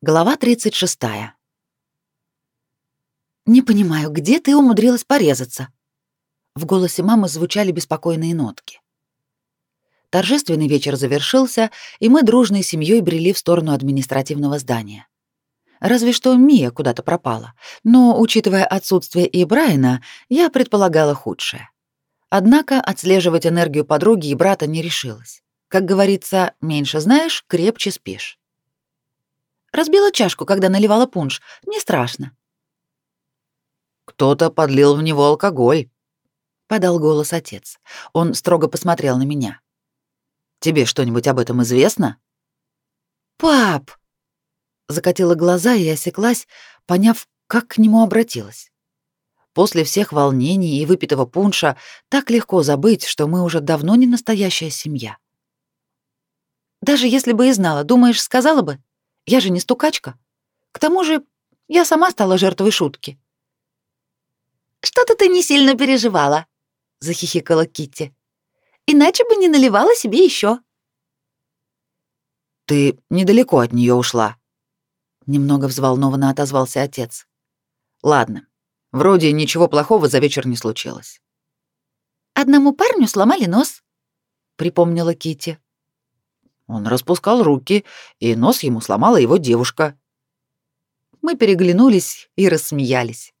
Глава 36. «Не понимаю, где ты умудрилась порезаться?» В голосе мамы звучали беспокойные нотки. Торжественный вечер завершился, и мы дружной семьей брели в сторону административного здания. Разве что Мия куда-то пропала, но, учитывая отсутствие и Брайана, я предполагала худшее. Однако отслеживать энергию подруги и брата не решилась. Как говорится, меньше знаешь, крепче спишь. Разбила чашку, когда наливала пунш. Не страшно. Кто-то подлил в него алкоголь, подал голос отец. Он строго посмотрел на меня. Тебе что-нибудь об этом известно? Пап, закатила глаза и осеклась, поняв, как к нему обратилась. После всех волнений и выпитого пунша так легко забыть, что мы уже давно не настоящая семья. Даже если бы и знала, думаешь, сказала бы? Я же не стукачка. К тому же я сама стала жертвой шутки. Что-то ты не сильно переживала, захихикала Китти. Иначе бы не наливала себе еще. Ты недалеко от нее ушла. Немного взволнованно отозвался отец. Ладно, вроде ничего плохого за вечер не случилось. Одному парню сломали нос, припомнила Китти. Он распускал руки, и нос ему сломала его девушка. Мы переглянулись и рассмеялись.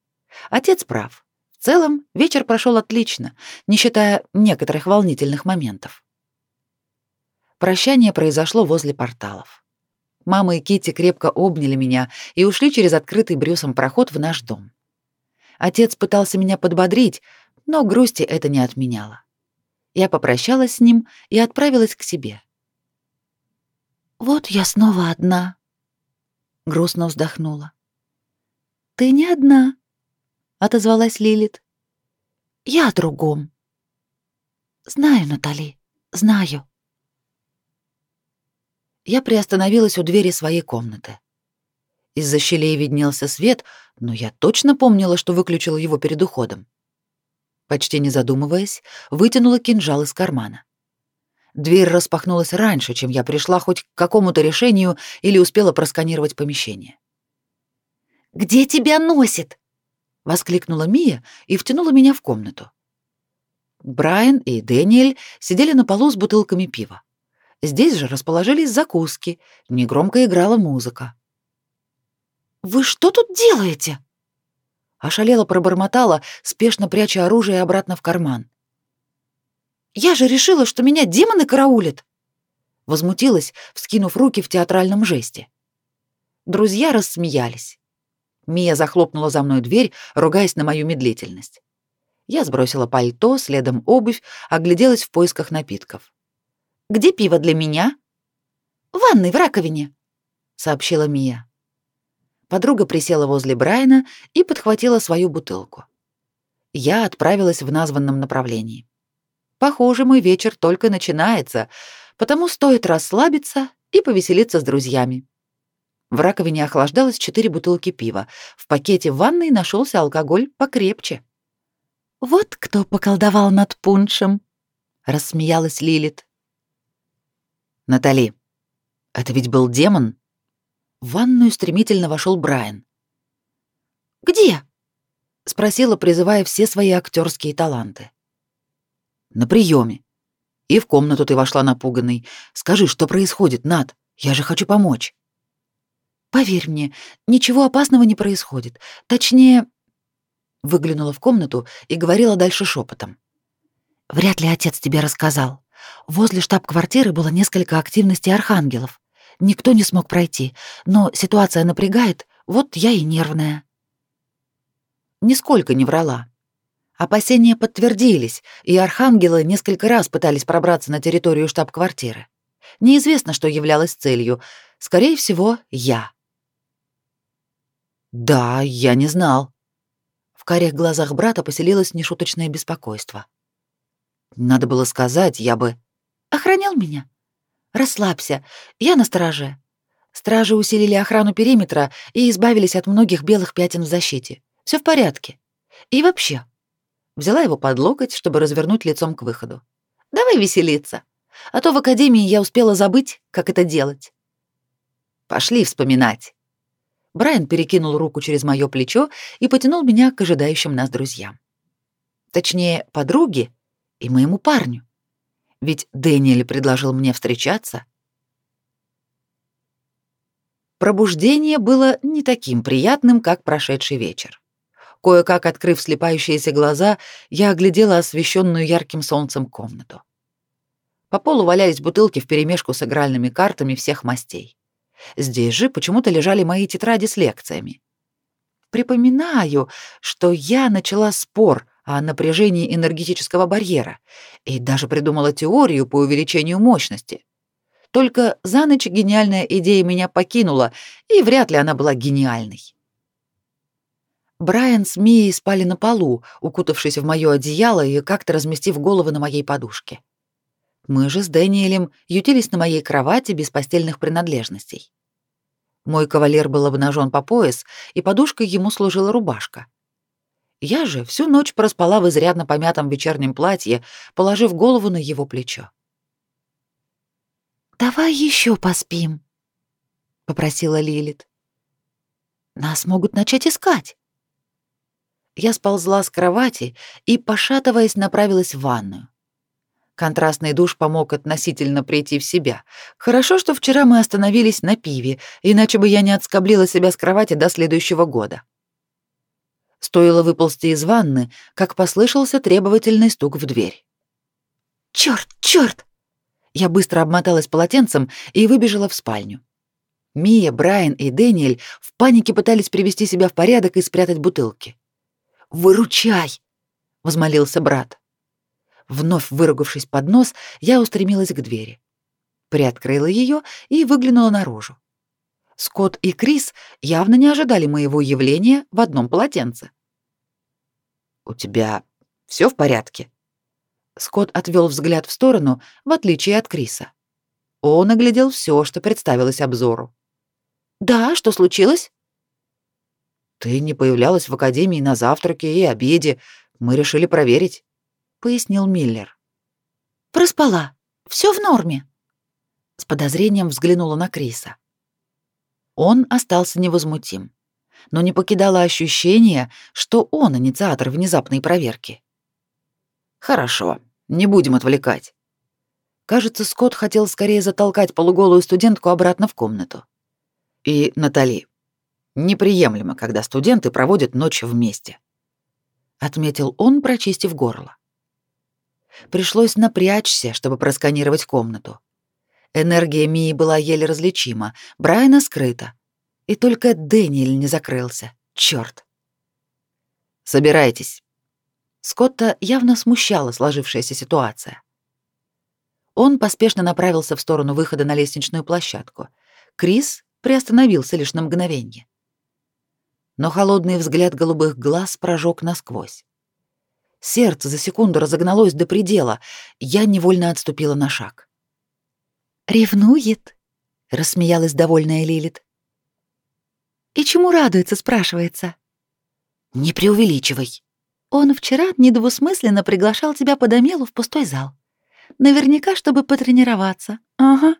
Отец прав. В целом, вечер прошел отлично, не считая некоторых волнительных моментов. Прощание произошло возле порталов. Мама и Кити крепко обняли меня и ушли через открытый брюсом проход в наш дом. Отец пытался меня подбодрить, но грусти это не отменяло. Я попрощалась с ним и отправилась к себе. «Вот я снова одна», — грустно вздохнула. «Ты не одна», — отозвалась Лилит. «Я о другом». «Знаю, Натали, знаю». Я приостановилась у двери своей комнаты. Из-за щелей виднелся свет, но я точно помнила, что выключила его перед уходом. Почти не задумываясь, вытянула кинжал из кармана. Дверь распахнулась раньше, чем я пришла хоть к какому-то решению или успела просканировать помещение. «Где тебя носит?» — воскликнула Мия и втянула меня в комнату. Брайан и Дэниэль сидели на полу с бутылками пива. Здесь же расположились закуски, негромко играла музыка. «Вы что тут делаете?» Ошалела пробормотала, спешно пряча оружие обратно в карман. Я же решила, что меня демоны караулят. Возмутилась, вскинув руки в театральном жесте. Друзья рассмеялись. Мия захлопнула за мной дверь, ругаясь на мою медлительность. Я сбросила пальто, следом обувь, огляделась в поисках напитков. «Где пиво для меня?» «В ванной, в раковине», — сообщила Мия. Подруга присела возле Брайана и подхватила свою бутылку. Я отправилась в названном направлении. Похоже, мой вечер только начинается, потому стоит расслабиться и повеселиться с друзьями. В раковине охлаждалось четыре бутылки пива. В пакете в ванной нашелся алкоголь покрепче. «Вот кто поколдовал над пуншем», — рассмеялась Лилит. «Натали, это ведь был демон?» В ванную стремительно вошел Брайан. «Где?» — спросила, призывая все свои актерские таланты на приеме. И в комнату ты вошла напуганной. Скажи, что происходит, Над? Я же хочу помочь. Поверь мне, ничего опасного не происходит. Точнее, выглянула в комнату и говорила дальше шепотом. Вряд ли отец тебе рассказал. Возле штаб-квартиры было несколько активностей архангелов. Никто не смог пройти, но ситуация напрягает, вот я и нервная. Нисколько не врала. Опасения подтвердились, и архангелы несколько раз пытались пробраться на территорию штаб-квартиры. Неизвестно, что являлось целью. Скорее всего, я. «Да, я не знал». В карих глазах брата поселилось нешуточное беспокойство. «Надо было сказать, я бы...» «Охранял меня? Расслабься, я на страже. Стражи усилили охрану периметра и избавились от многих белых пятен в защите. Все в порядке. И вообще, Взяла его под локоть, чтобы развернуть лицом к выходу. «Давай веселиться. А то в академии я успела забыть, как это делать». «Пошли вспоминать», Брайан перекинул руку через моё плечо и потянул меня к ожидающим нас друзьям. Точнее, подруге и моему парню. Ведь Дэниэль предложил мне встречаться. Пробуждение было не таким приятным, как прошедший вечер. Кое-как открыв слепающиеся глаза, я оглядела освещенную ярким солнцем комнату. По полу валялись бутылки вперемешку с игральными картами всех мастей. Здесь же почему-то лежали мои тетради с лекциями. Припоминаю, что я начала спор о напряжении энергетического барьера и даже придумала теорию по увеличению мощности. Только за ночь гениальная идея меня покинула, и вряд ли она была гениальной. Брайан с Мией спали на полу, укутавшись в моё одеяло и как-то разместив головы на моей подушке. Мы же с Дэниелем ютились на моей кровати без постельных принадлежностей. Мой кавалер был обнажен по пояс, и подушкой ему служила рубашка. Я же всю ночь проспала в изрядно помятом вечернем платье, положив голову на его плечо. «Давай еще поспим», — попросила Лилит. «Нас могут начать искать». Я сползла с кровати и, пошатываясь, направилась в ванную. Контрастный душ помог относительно прийти в себя. Хорошо, что вчера мы остановились на пиве, иначе бы я не отскоблила себя с кровати до следующего года. Стоило выползти из ванны, как послышался требовательный стук в дверь. «Чёрт, чёрт!» Я быстро обмоталась полотенцем и выбежала в спальню. Мия, Брайан и Дэниэль в панике пытались привести себя в порядок и спрятать бутылки. «Выручай!» — возмолился брат. Вновь выругавшись под нос, я устремилась к двери. Приоткрыла ее и выглянула наружу. Скотт и Крис явно не ожидали моего явления в одном полотенце. «У тебя все в порядке?» Скотт отвел взгляд в сторону, в отличие от Криса. Он оглядел все, что представилось обзору. «Да, что случилось?» «Ты не появлялась в академии на завтраке и обеде. Мы решили проверить». — пояснил Миллер. «Проспала. Все в норме». С подозрением взглянула на Криса. Он остался невозмутим, но не покидало ощущение, что он инициатор внезапной проверки. «Хорошо, не будем отвлекать». Кажется, Скотт хотел скорее затолкать полуголую студентку обратно в комнату. И, Натали, неприемлемо, когда студенты проводят ночь вместе. Отметил он, прочистив горло. Пришлось напрячься, чтобы просканировать комнату. Энергия Мии была еле различима, Брайана скрыта. И только Дэниэль не закрылся. Чёрт. Собирайтесь. Скотта явно смущала сложившаяся ситуация. Он поспешно направился в сторону выхода на лестничную площадку. Крис приостановился лишь на мгновение. Но холодный взгляд голубых глаз прожег насквозь. Сердце за секунду разогналось до предела. Я невольно отступила на шаг. «Ревнует?» — рассмеялась довольная Лилит. «И чему радуется?» — спрашивается. «Не преувеличивай». «Он вчера недвусмысленно приглашал тебя по домелу в пустой зал. Наверняка, чтобы потренироваться. Ага.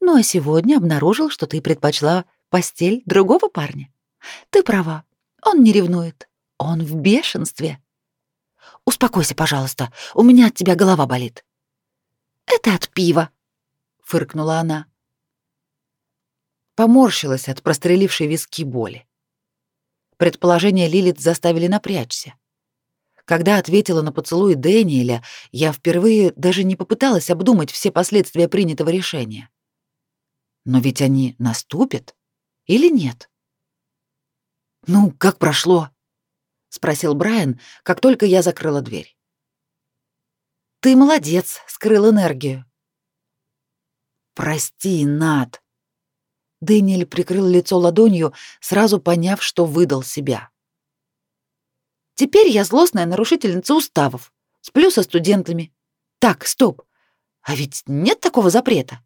Ну а сегодня обнаружил, что ты предпочла постель другого парня. Ты права, он не ревнует. Он в бешенстве». Успокойся, пожалуйста. У меня от тебя голова болит. Это от пива, фыркнула она. Поморщилась от прострелившей виски боли. Предположения Лилит заставили напрячься. Когда ответила на поцелуй Дэниеля, я впервые даже не попыталась обдумать все последствия принятого решения. Но ведь они наступят или нет? Ну, как прошло? — спросил Брайан, как только я закрыла дверь. «Ты молодец, скрыл энергию». «Прости, Над». Дэниэль прикрыл лицо ладонью, сразу поняв, что выдал себя. «Теперь я злостная нарушительница уставов. Сплю со студентами. Так, стоп. А ведь нет такого запрета.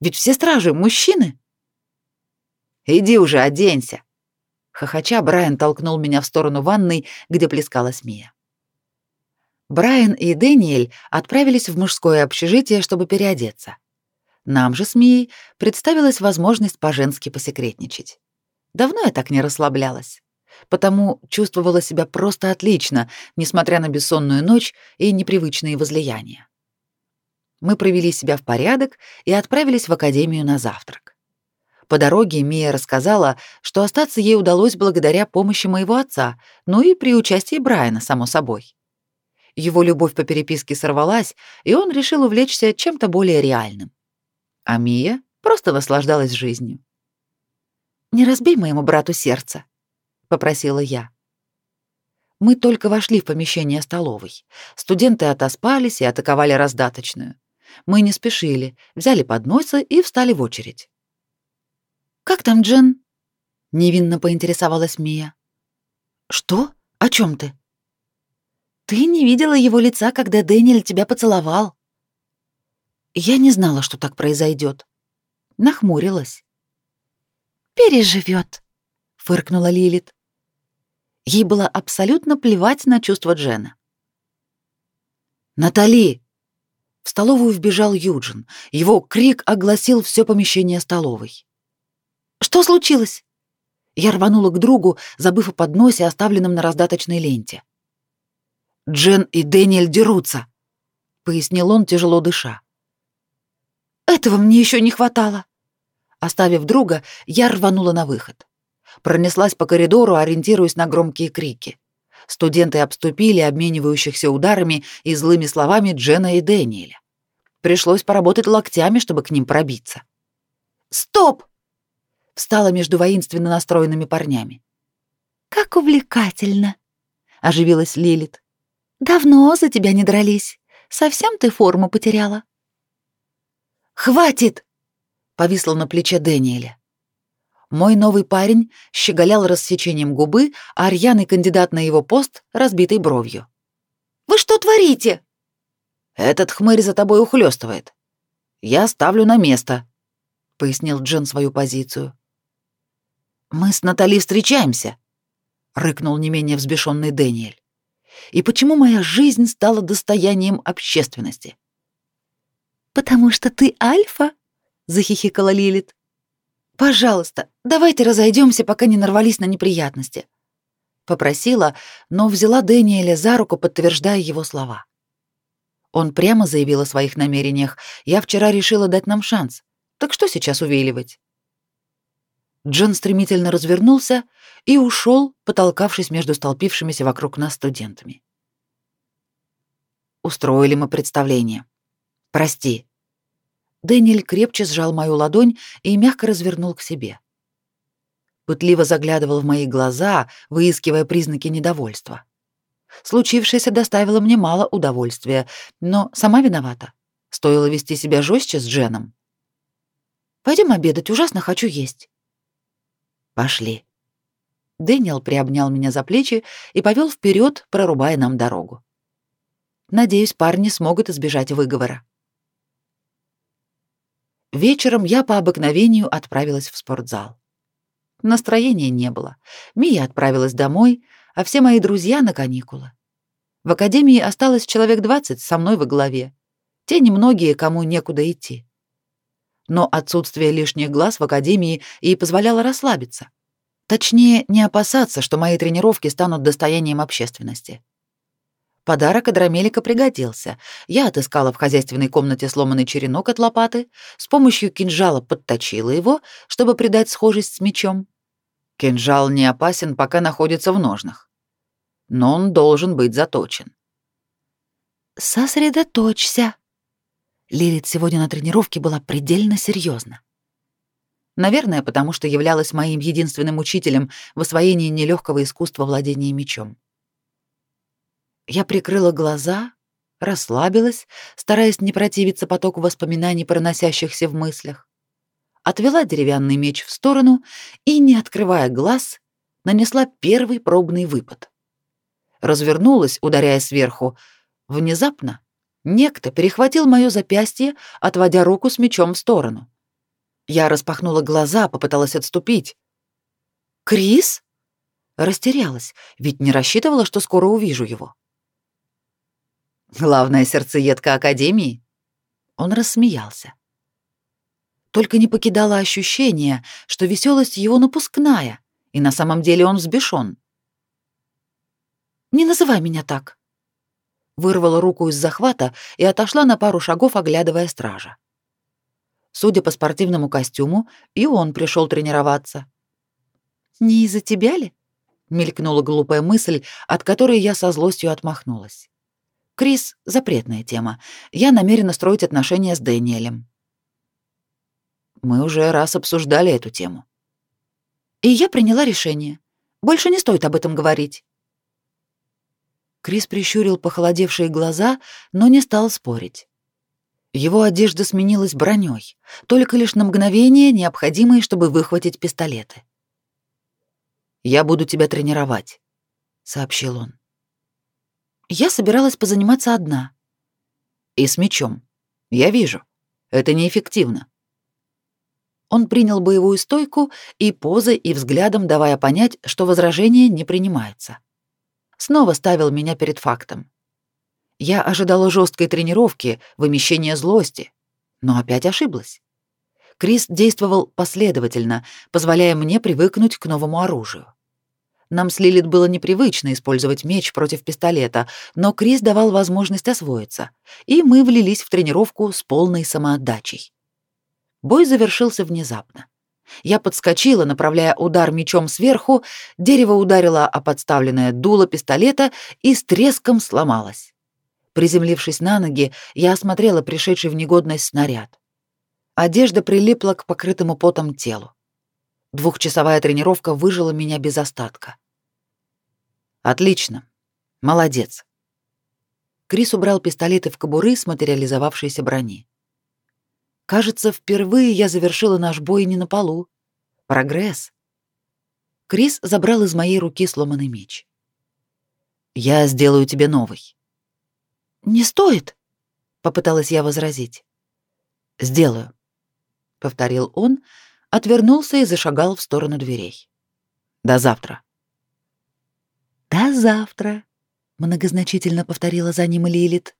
Ведь все стражи мужчины». «Иди уже, оденься», Хохоча, Брайан толкнул меня в сторону ванной, где плескалась Мия. Брайан и Дэниэль отправились в мужское общежитие, чтобы переодеться. Нам же с Мией представилась возможность по-женски посекретничать. Давно я так не расслаблялась, потому чувствовала себя просто отлично, несмотря на бессонную ночь и непривычные возлияния. Мы провели себя в порядок и отправились в академию на завтрак. По дороге Мия рассказала, что остаться ей удалось благодаря помощи моего отца, ну и при участии Брайана, само собой. Его любовь по переписке сорвалась, и он решил увлечься чем-то более реальным. А Мия просто наслаждалась жизнью. «Не разбей моему брату сердце», — попросила я. Мы только вошли в помещение столовой. Студенты отоспались и атаковали раздаточную. Мы не спешили, взяли подносы и встали в очередь. «Как там Джен?» — невинно поинтересовалась Мия. «Что? О чем ты?» «Ты не видела его лица, когда Дэниэль тебя поцеловал?» Я не знала, что так произойдет. Нахмурилась. «Переживет», — фыркнула Лилит. Ей было абсолютно плевать на чувства Джена. «Натали!» В столовую вбежал Юджин. Его крик огласил все помещение столовой. «Что случилось?» Я рванула к другу, забыв о подносе, оставленном на раздаточной ленте. «Джен и Дэниэль дерутся», — пояснил он, тяжело дыша. «Этого мне еще не хватало», Оставив друга, я рванула на выход. Пронеслась по коридору, ориентируясь на громкие крики. Студенты обступили обменивающихся ударами и злыми словами Джена и Дэниеля. Пришлось поработать локтями, чтобы к ним пробиться. «Стоп!» Встала между воинственно настроенными парнями. «Как увлекательно!» — оживилась Лилит. «Давно за тебя не дрались. Совсем ты форму потеряла?» «Хватит!» повисла на плече Дэниеля. Мой новый парень щеголял рассечением губы, а рьяный кандидат на его пост — разбитой бровью. «Вы что творите?» «Этот хмырь за тобой ухлёстывает. Я ставлю на место», — пояснил Джен свою позицию. «Мы с Натали встречаемся», — рыкнул не менее взбешенный Дэниэль. «И почему моя жизнь стала достоянием общественности?» «Потому что ты альфа?» захихикала Лилит. Пожалуйста, давайте разойдемся, пока не нарвались на неприятности, попросила, но взяла Дэниеля за руку, подтверждая его слова. Он прямо заявил о своих намерениях. Я вчера решила дать нам шанс. Так что сейчас увиливать? Джон стремительно развернулся и ушел, потолкавшись между столпившимися вокруг нас студентами. Устроили мы представление. Прости, Дэниэль крепче сжал мою ладонь и мягко развернул к себе. Пытливо заглядывал в мои глаза, выискивая признаки недовольства. Случившееся доставило мне мало удовольствия, но сама виновата. Стоило вести себя жестче с Дженом. Пойдем обедать, ужасно хочу есть. Пошли. Дэниел приобнял меня за плечи и повел вперед, прорубая нам дорогу. Надеюсь, парни смогут избежать выговора. Вечером я по обыкновению отправилась в спортзал. Настроения не было. Мия отправилась домой, а все мои друзья на каникулы. В академии осталось человек 20 со мной во главе. Те немногие, кому некуда идти. Но отсутствие лишних глаз в академии и позволяло расслабиться. Точнее, не опасаться, что мои тренировки станут достоянием общественности. Подарок Адрамелика пригодился. Я отыскала в хозяйственной комнате сломанный черенок от лопаты, с помощью кинжала подточила его, чтобы придать схожесть с мечом. Кинжал не опасен, пока находится в ножнах. Но он должен быть заточен. «Сосредоточься». Лилит сегодня на тренировке была предельно серьезна. Наверное, потому что являлась моим единственным учителем в освоении нелегкого искусства владения мечом. Я прикрыла глаза, расслабилась, стараясь не противиться потоку воспоминаний, проносящихся в мыслях. Отвела деревянный меч в сторону и, не открывая глаз, нанесла первый пробный выпад. Развернулась, ударяя сверху. Внезапно некто перехватил моё запястье, отводя руку с мечом в сторону. Я распахнула глаза, попыталась отступить. «Крис?» Растерялась, ведь не рассчитывала, что скоро увижу его. Главная сердцеедка Академии? Он рассмеялся. Только не покидало ощущение, что веселость его напускная, И на самом деле он взбешен. «Не называй меня так!» Вырвала руку из захвата и отошла на пару шагов, оглядывая стража. Судя по спортивному костюму, и он пришел тренироваться. «Не из-за тебя ли?» — мелькнула глупая мысль, от которой я со злостью отмахнулась. «Крис — запретная тема. Я намерена строить отношения с Дэниелем». Мы уже раз обсуждали эту тему. И я приняла решение. Больше не стоит об этом говорить. Крис прищурил похолодевшие глаза, но не стал спорить. Его одежда сменилась броней, только лишь на мгновение, необходимое, чтобы выхватить пистолеты. «Я буду тебя тренировать», — сообщил он. Я собиралась позаниматься одна. «И с мечом. Я вижу. Это неэффективно. Он принял боевую стойку и позой, и взглядом давая понять, что возражение не принимается. Снова ставил меня перед фактом. Я ожидала жесткой тренировки, вымещения злости, но опять ошиблась. Крис действовал последовательно, позволяя мне привыкнуть к новому оружию. Нам с Лилит было непривычно использовать меч против пистолета, но Крис давал возможность освоиться, и мы влились в тренировку с полной самоотдачей. Бой завершился внезапно. Я подскочила, направляя удар мечом сверху, дерево ударило о подставленное дуло пистолета и с треском сломалось. Приземлившись на ноги, я осмотрела пришедший в негодность снаряд. Одежда прилипла к покрытому потом телу. Двухчасовая тренировка выжила меня без остатка. Отлично. Молодец. Крис убрал пистолеты в кобуры с материализовавшейся брони. Кажется, впервые я завершила наш бой не на полу. Прогресс. Крис забрал из моей руки сломанный меч. Я сделаю тебе новый. Не стоит, попыталась я возразить. Сделаю, повторил он, отвернулся и зашагал в сторону дверей. До завтра. До завтра, многозначительно повторила за ним Лилит.